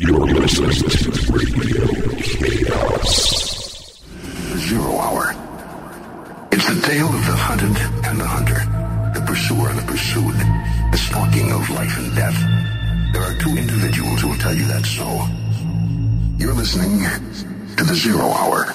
You're listening to Radio Chaos. Zero Hour. It's the tale of the hunted and the hunter, the pursuer and the pursued, the stalking of life and death. There are two individuals who will tell you that so. You're listening to the Zero Hour.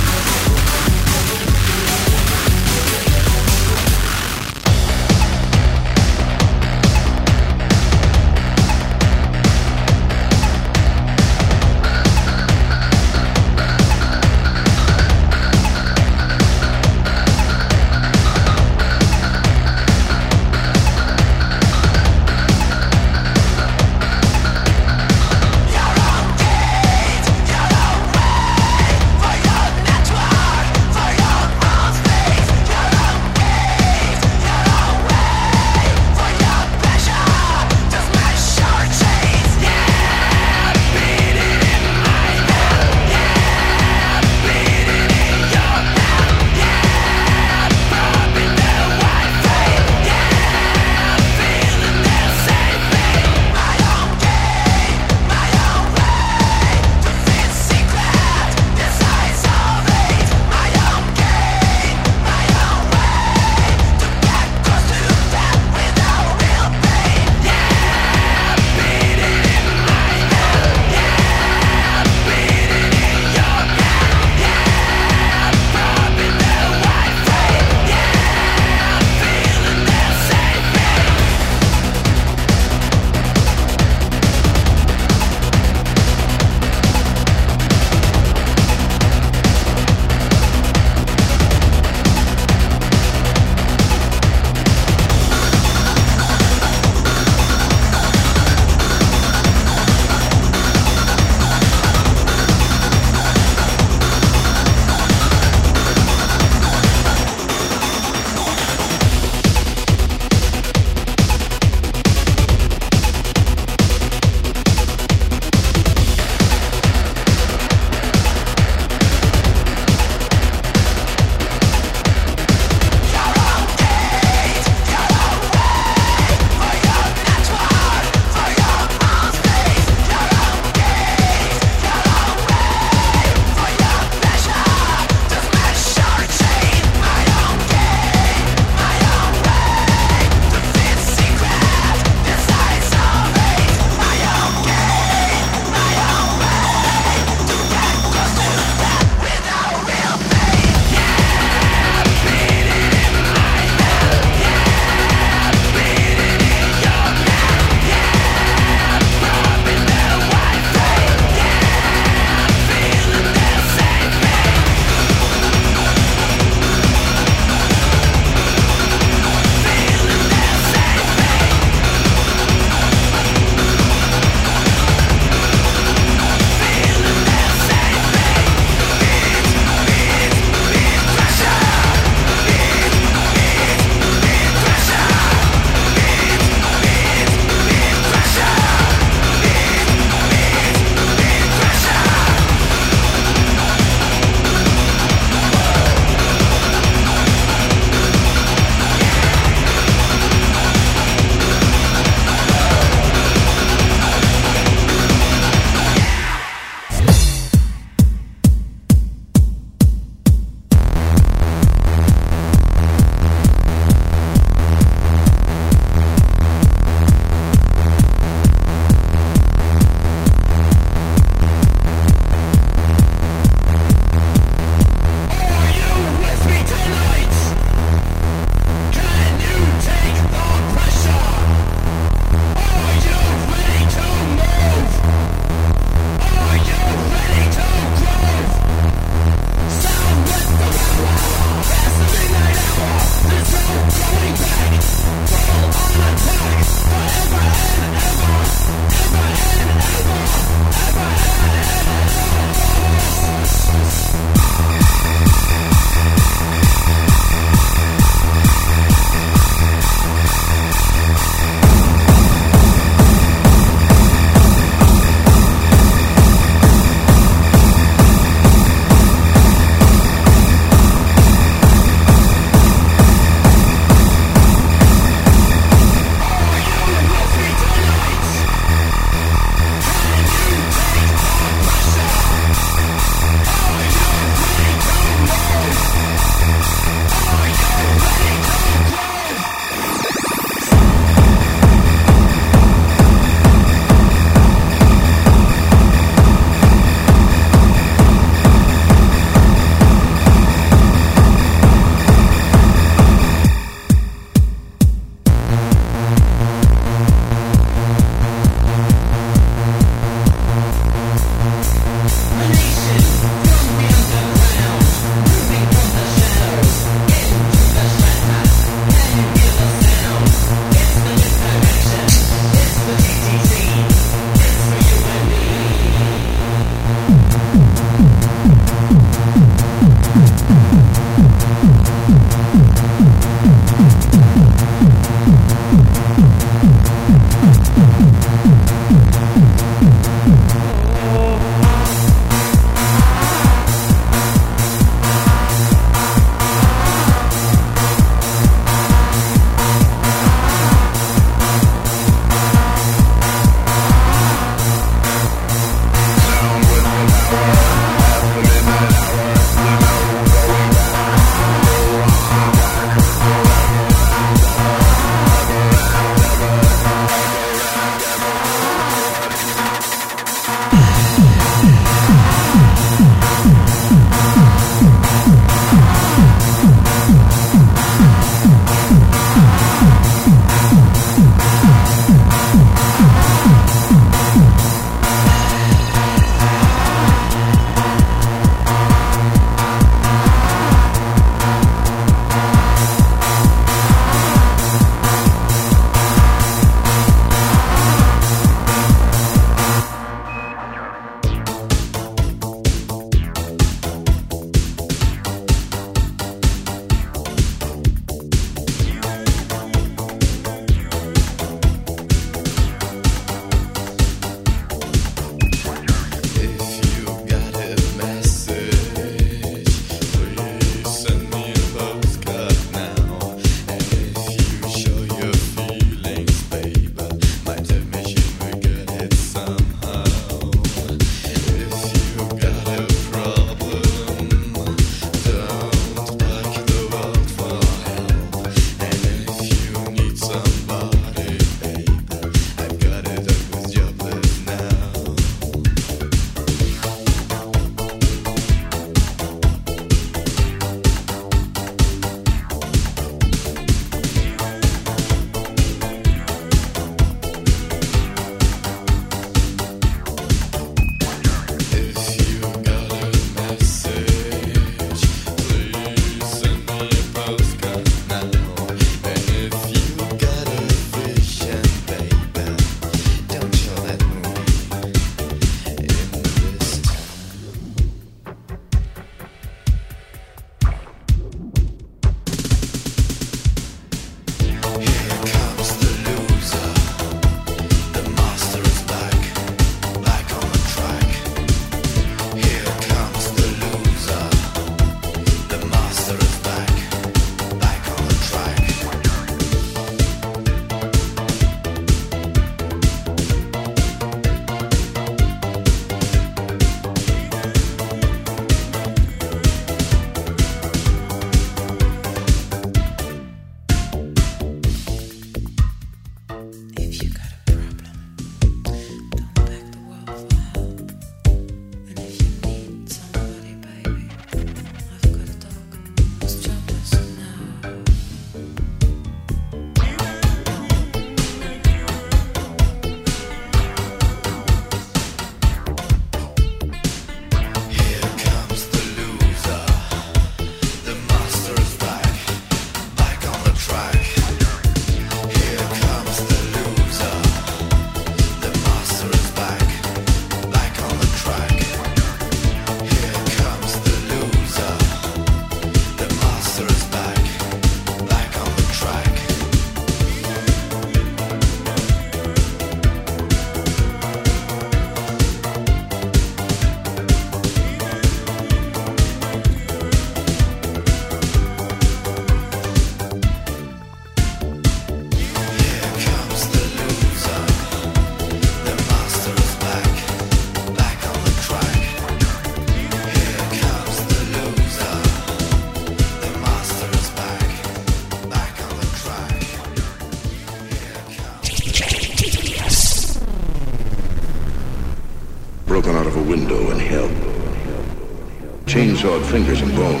sawed fingers and bone.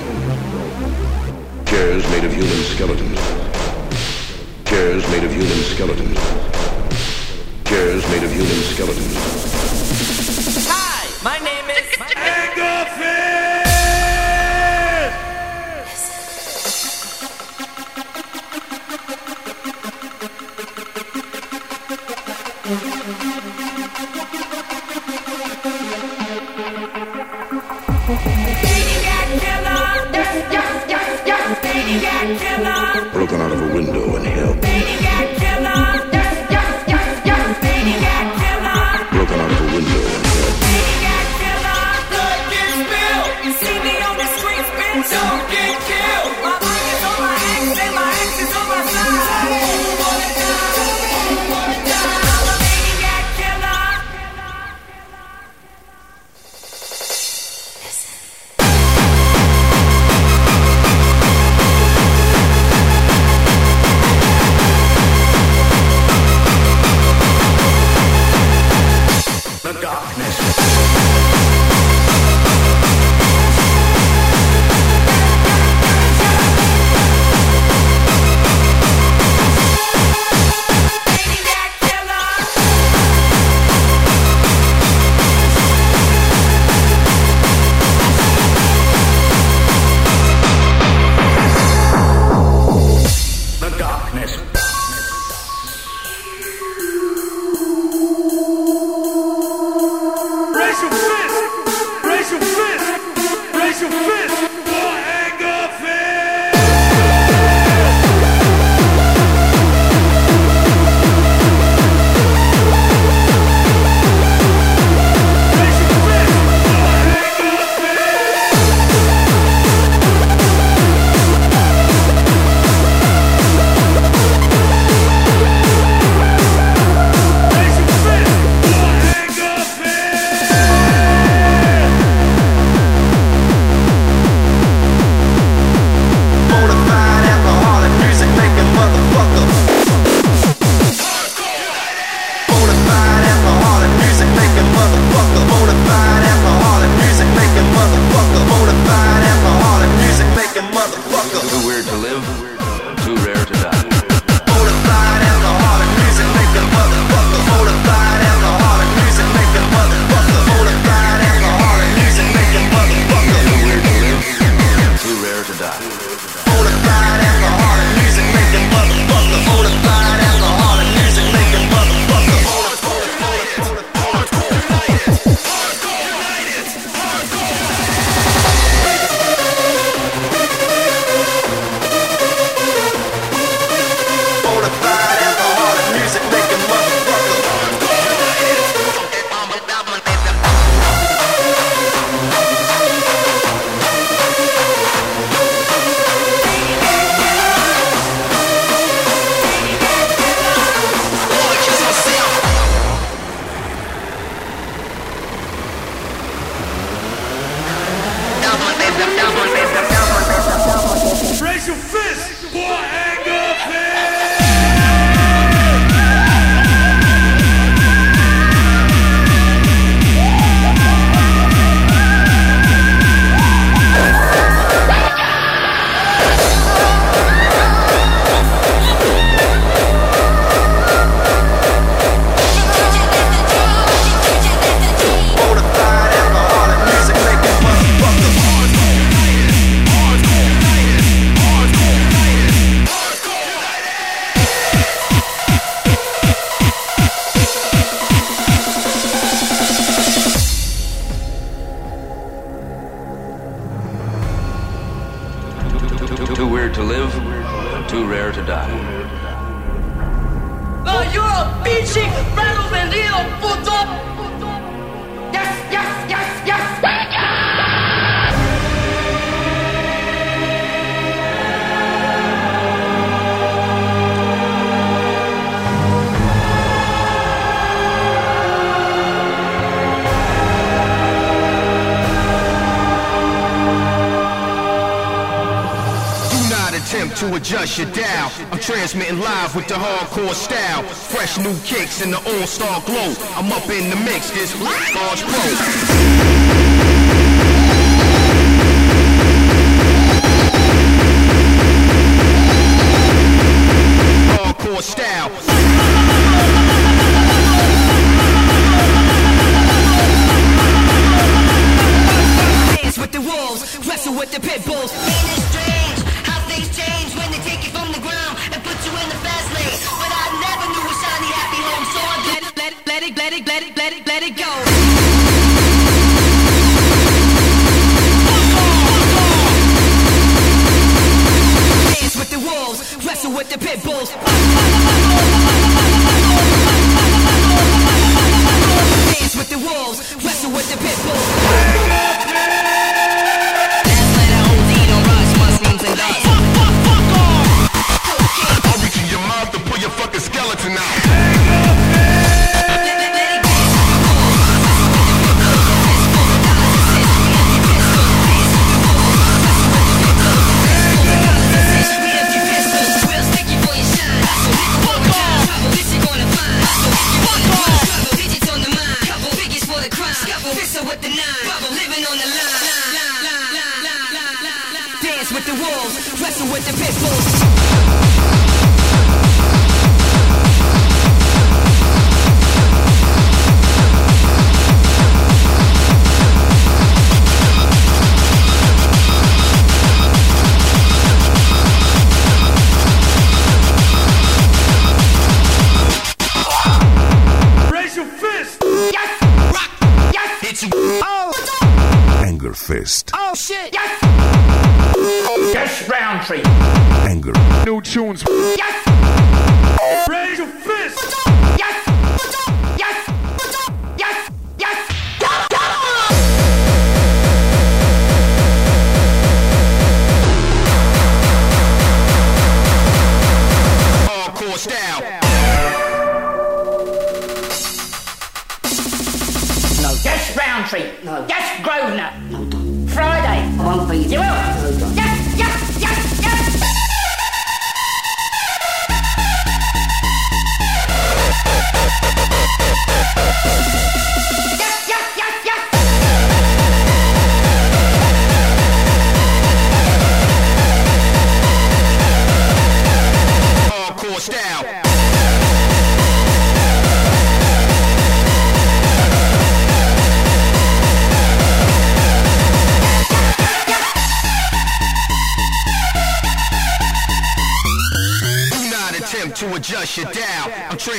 Chairs made of human skeletons. Chairs made of human skeletons. Chairs made of human skeletons. down. I'm transmitting live with the hardcore style. Fresh new kicks in the all-star glow. I'm up in the mix, this large pro. style.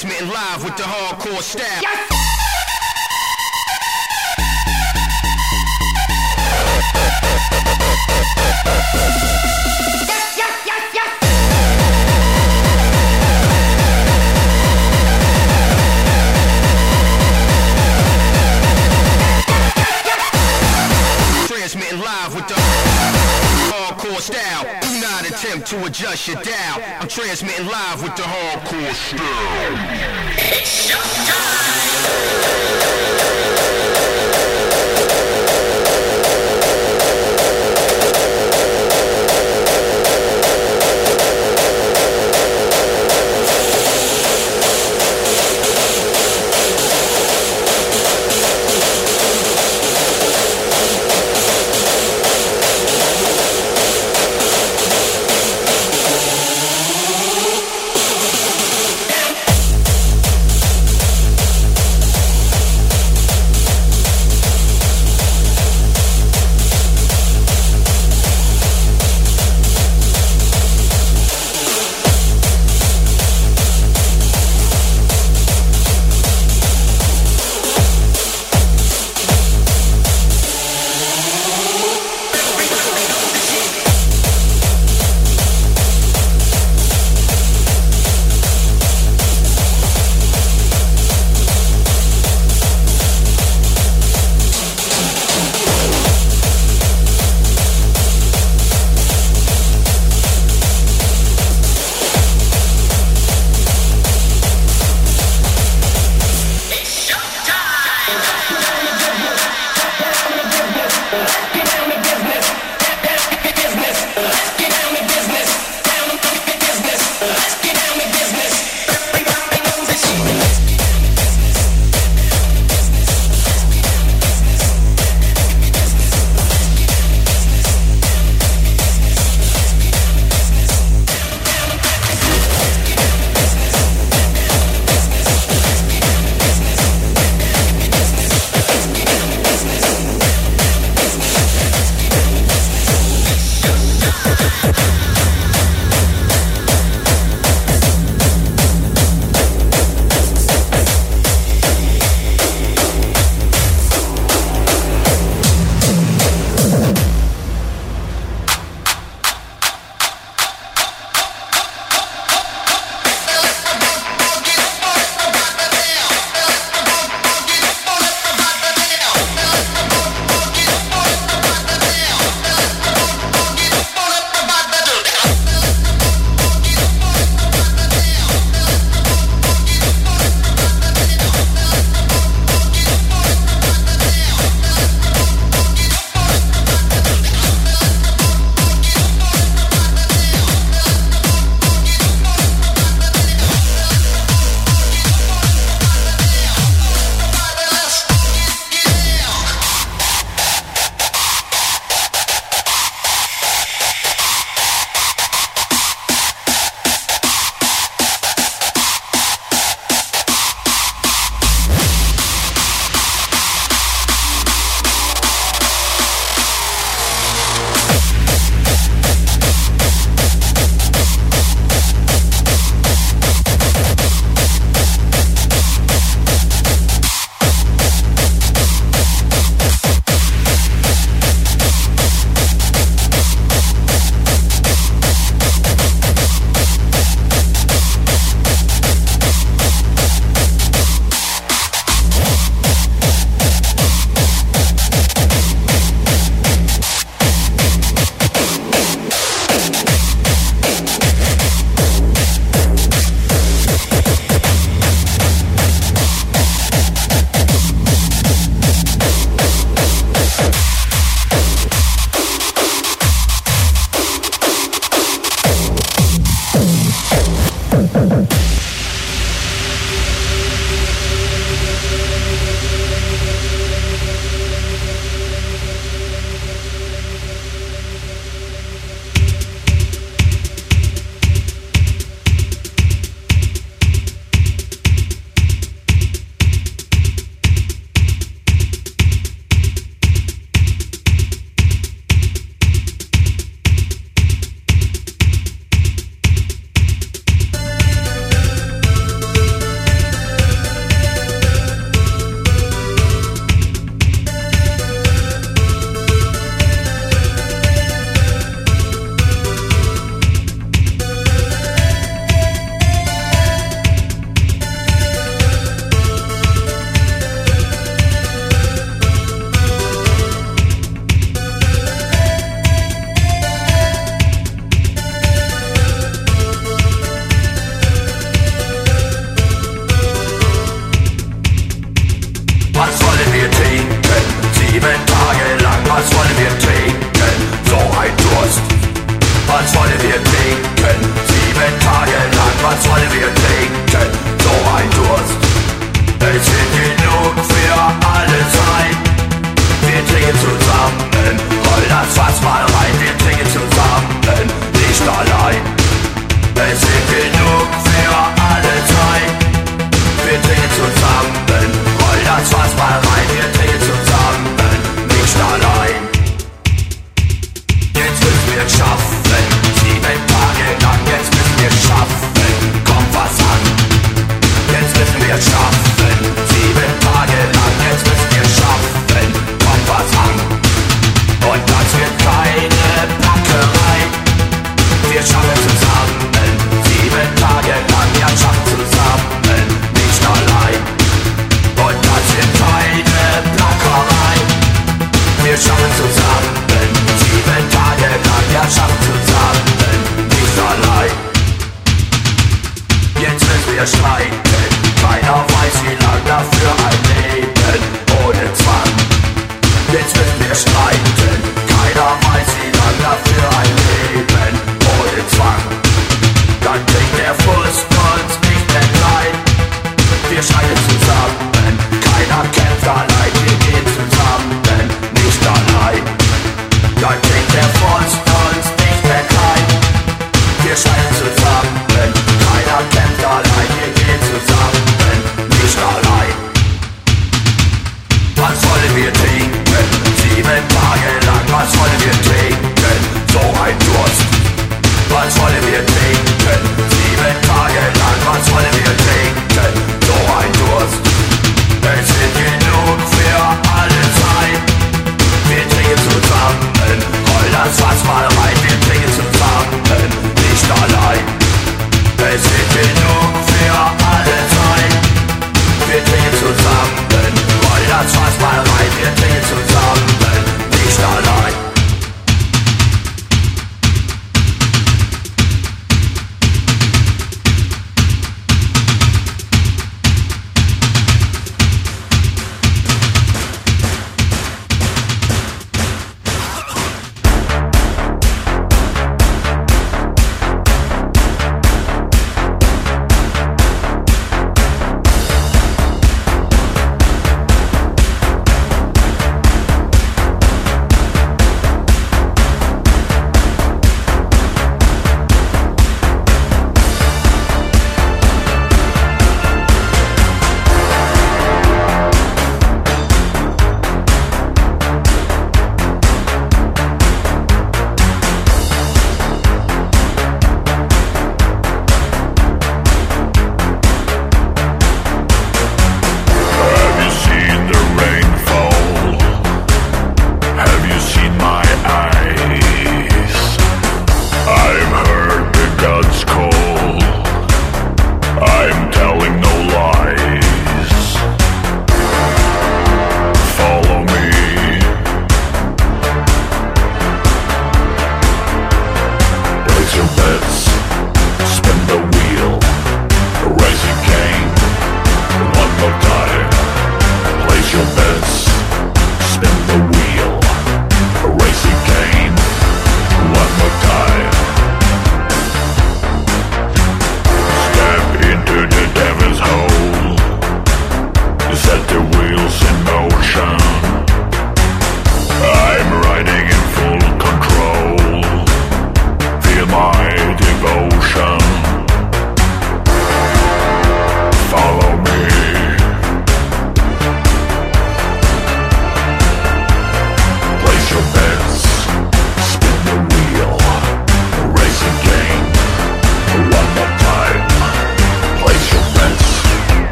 transmitting live with the hardcore staff. Yes! Transmitting live with the hardcore style. Do not attempt to adjust your down. I'm transmitting live with the hardcore show.